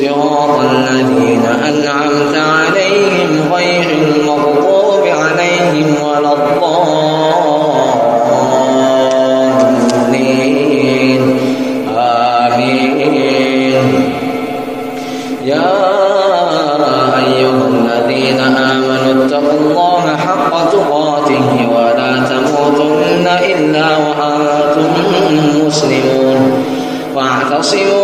صراط الذين أنعمت عليهم غير المغضوب عليهم ولا الضالين. آمين. يا أيها الذين آمنوا اتقوا الله حق تقاته ولا تموتن إلا وأنتم مسلمون. واعتصموا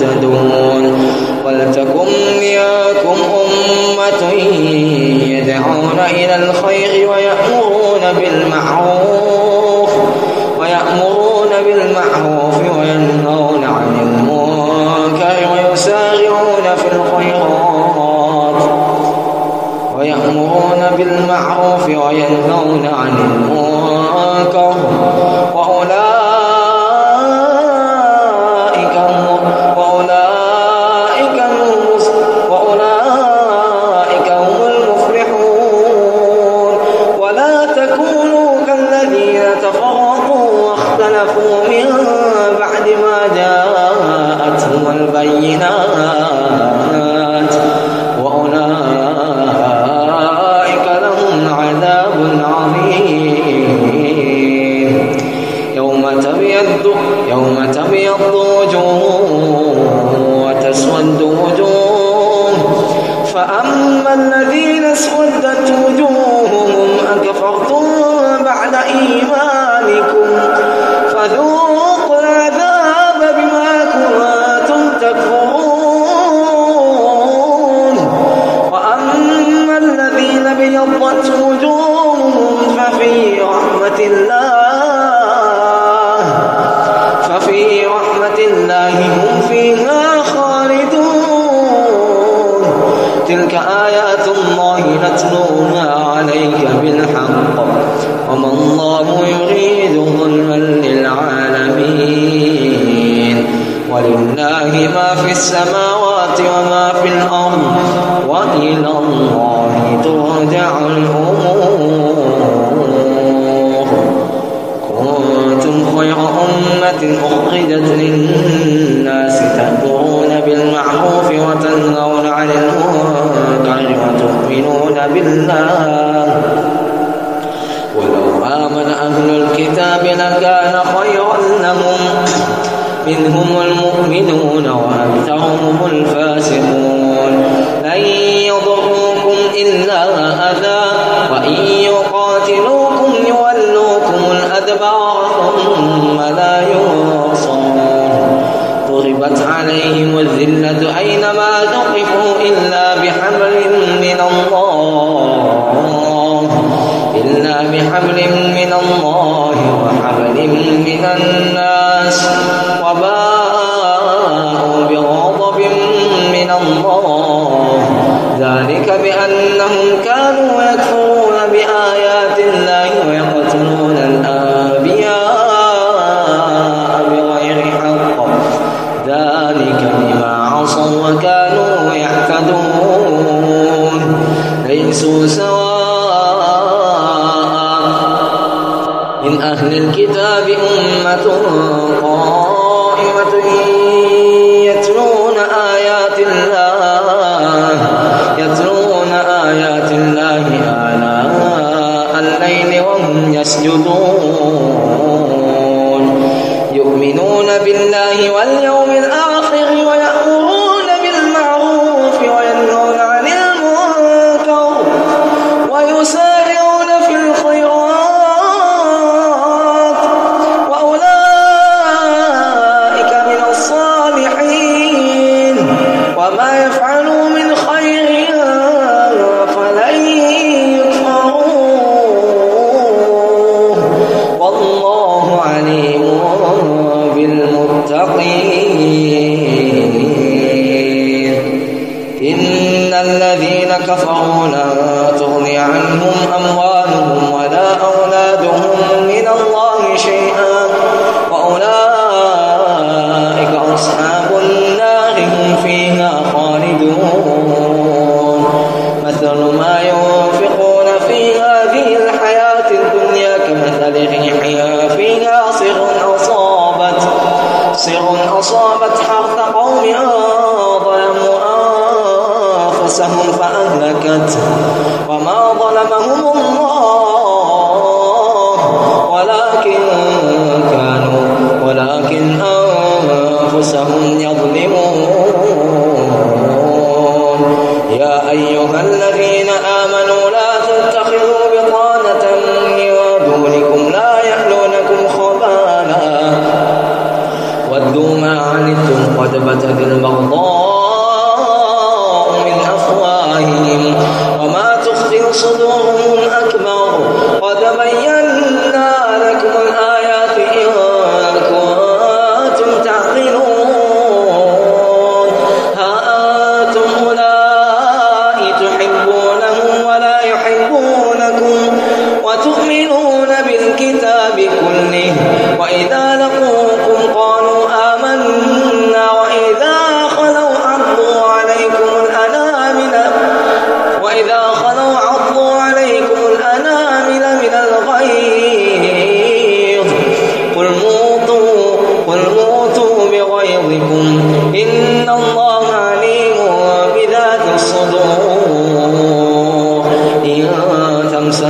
تهتدون. ولتكن منكم أمة يدعون إلى الخير ويأمرون بالمعروف. الكتاب لكان خيرا لهم. منهم المؤمنون وأكثرهم الفاسقون. لن يضروكم إلا أذى وإن يقاتلوكم يولوكم الأدبار ثم لا ينصرون. ضربت عليهم الذلة أينما تقفوا إلا بحبل من الله. إلا بحبل من الله. من الناس وباءوا بغضب من الله. ذلك بأنهم كانوا يكفرون بآيات أهل الكتاب أمة قائمة يتلون آيات الله يتلون آيات الله آلاء الليل وهم يسجدون. يؤمنون بالله واليوم قوم ظلموا أنفسهم فأهلكت وما ظلمهم الله. ولكن كانوا ولكن أنفسهم يظلمون. يا أيها الذين آمنوا لا 咱们这都能帮上忙。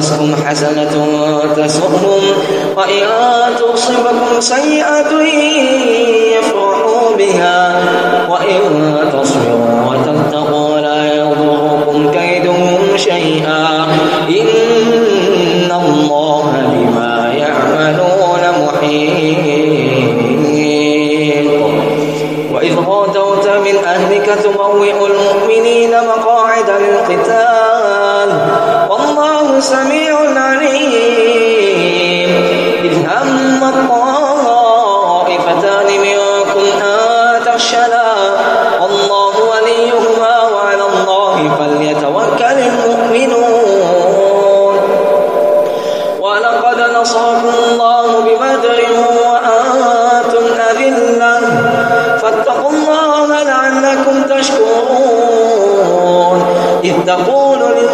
تمسهم حسنة تسرهم وإن تصبكم سيئة يفرحوا بها وإن تصبروا وتتقوا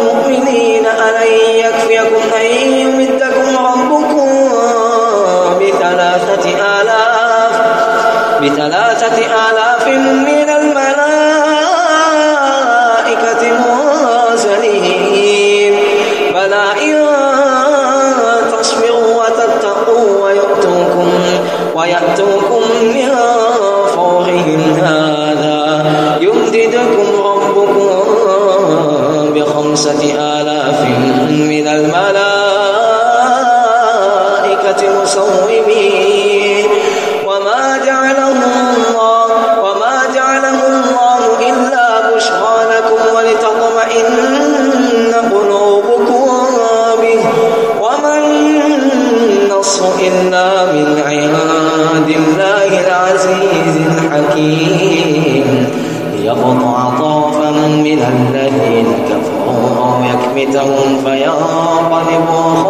المؤمنين ألن يكفيكم أن يمدكم ربكم بثلاثة آلاف بثلاثة آلاف من يحبسهم فينقلبوا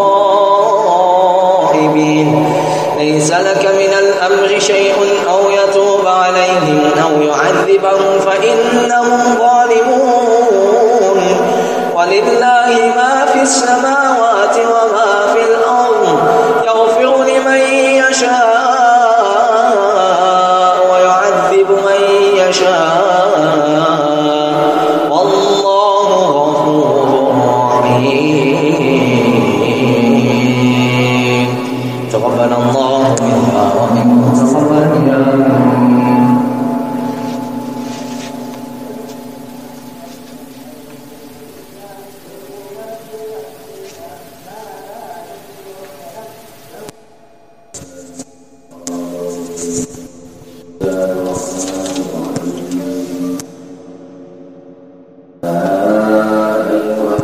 خائبين. ليس لك من الأمر شيء أو يتوب عليهم أو يعذبهم فإنهم ظالمون. ولله ما في السماوات وما في